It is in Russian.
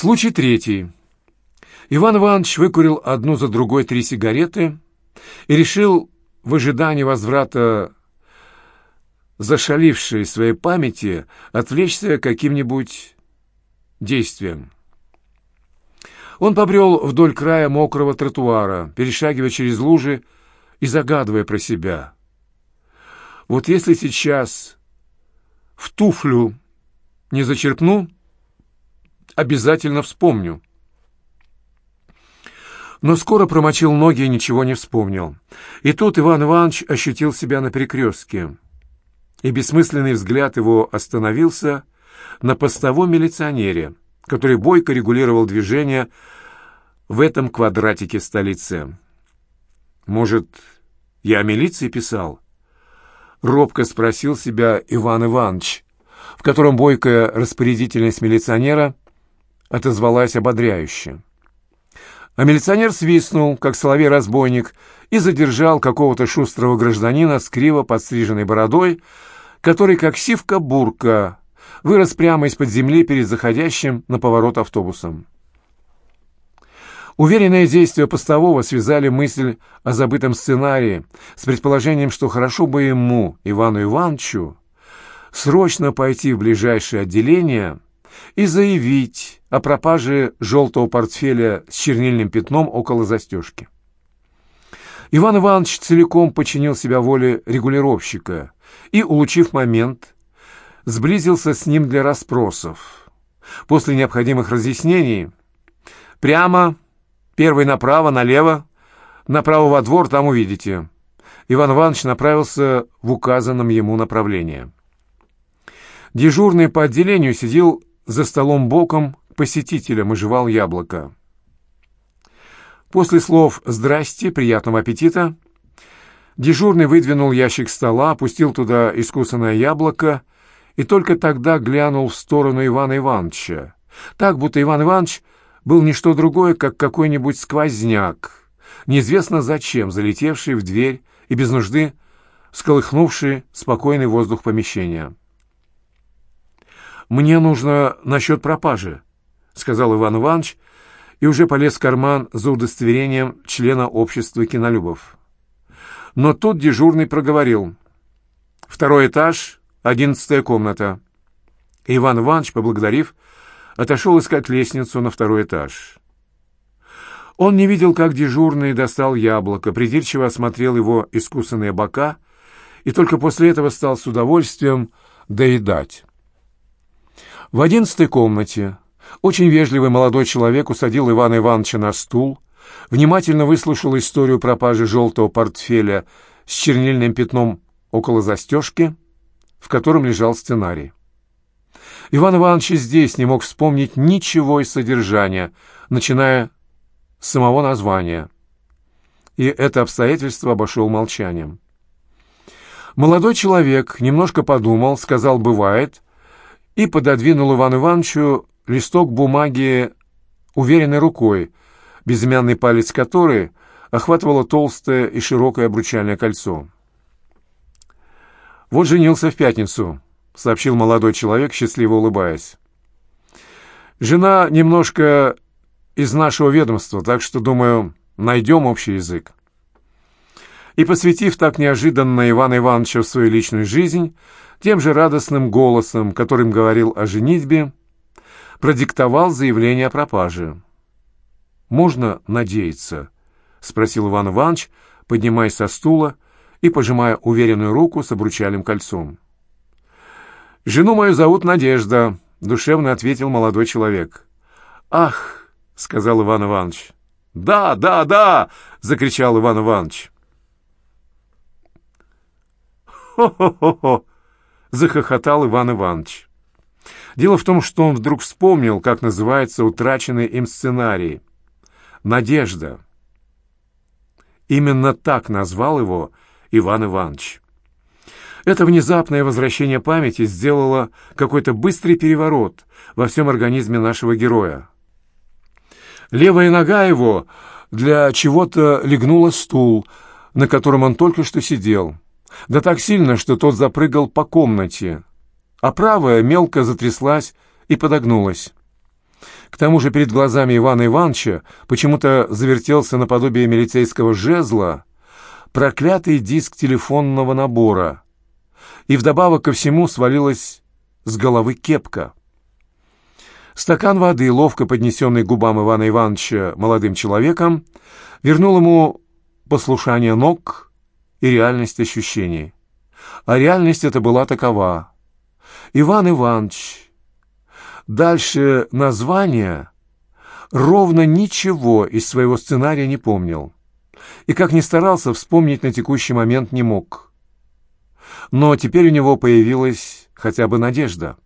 Случай третий. Иван Иванович выкурил одну за другой три сигареты и решил в ожидании возврата зашалившей своей памяти отвлечься каким-нибудь действием. Он побрел вдоль края мокрого тротуара, перешагивая через лужи и загадывая про себя. Вот если сейчас в туфлю не зачерпну, обязательно вспомню. Но скоро промочил ноги и ничего не вспомнил. И тут Иван Иванович ощутил себя на перекрестке. И бессмысленный взгляд его остановился на постовом милиционере, который бойко регулировал движение в этом квадратике столицы. «Может, я о милиции писал?» Робко спросил себя Иван Иванович, в котором бойкая распорядительность милиционера отозвалась ободряюще. А милиционер свистнул, как соловей-разбойник, и задержал какого-то шустрого гражданина с криво подстриженной бородой, который, как сивка-бурка, вырос прямо из-под земли перед заходящим на поворот автобусом. Уверенные действия постового связали мысль о забытом сценарии с предположением, что хорошо бы ему, Ивану Ивановичу, срочно пойти в ближайшее отделение и заявить о пропаже желтого портфеля с чернильным пятном около застежки. Иван Иванович целиком подчинил себя воле регулировщика и, улучив момент, сблизился с ним для расспросов. После необходимых разъяснений прямо Первый направо, налево. Направо во двор, там увидите». Иван Иванович направился в указанном ему направлении. Дежурный по отделению сидел за столом боком посетителем и жевал яблоко. После слов «Здрасте, приятного аппетита» дежурный выдвинул ящик стола, опустил туда искусанное яблоко и только тогда глянул в сторону Ивана Ивановича, так, будто Иван Иванович был не что другое, как какой-нибудь сквозняк, неизвестно зачем залетевший в дверь и без нужды сколыхнувший спокойный воздух помещения. «Мне нужно насчет пропажи», — сказал Иван Иванович, и уже полез в карман за удостоверением члена общества кинолюбов. Но тут дежурный проговорил. «Второй этаж, одиннадцатая комната». Иван Иванович, поблагодарив, — отошел искать лестницу на второй этаж. Он не видел, как дежурный достал яблоко, придирчиво осмотрел его искусанные бока и только после этого стал с удовольствием доедать. В одиннадцатой комнате очень вежливый молодой человек усадил Ивана Ивановича на стул, внимательно выслушал историю пропажи желтого портфеля с чернильным пятном около застежки, в котором лежал сценарий. Иван Иванович здесь не мог вспомнить ничего из содержания, начиная с самого названия. И это обстоятельство обошел молчанием. Молодой человек немножко подумал, сказал «бывает», и пододвинул Ивану Ивановичу листок бумаги уверенной рукой, безымянный палец которой охватывало толстое и широкое обручальное кольцо. «Вот женился в пятницу», — сообщил молодой человек, счастливо улыбаясь. «Жена немножко из нашего ведомства, так что, думаю, найдем общий язык». И, посвятив так неожиданно Ивана Ивановича в свою личную жизнь, тем же радостным голосом, которым говорил о женитьбе, продиктовал заявление о пропаже. «Можно надеяться?» — спросил Иван Иванович, поднимаясь со стула и пожимая уверенную руку с обручальным кольцом. «Жену мою зовут Надежда», — душевно ответил молодой человек. «Ах!» — сказал Иван Иванович. «Да, да, да!» — закричал Иван Иванович. «Хо-хо-хо-хо!» — захохотал Иван Иванович. Дело в том, что он вдруг вспомнил, как называется утраченный им сценарий. «Надежда». Именно так назвал его Иван Иванович. Это внезапное возвращение памяти сделало какой-то быстрый переворот во всем организме нашего героя. Левая нога его для чего-то легнула стул, на котором он только что сидел, да так сильно, что тот запрыгал по комнате, а правая мелко затряслась и подогнулась. К тому же перед глазами Ивана Ивановича почему-то завертелся наподобие милицейского жезла проклятый диск телефонного набора, и вдобавок ко всему свалилась с головы кепка. Стакан воды, ловко поднесенный губам Ивана Ивановича молодым человеком, вернул ему послушание ног и реальность ощущений. А реальность эта была такова. Иван Иванович. Дальше название ровно ничего из своего сценария не помнил. И как ни старался, вспомнить на текущий момент не мог. Но теперь у него появилась хотя бы надежда.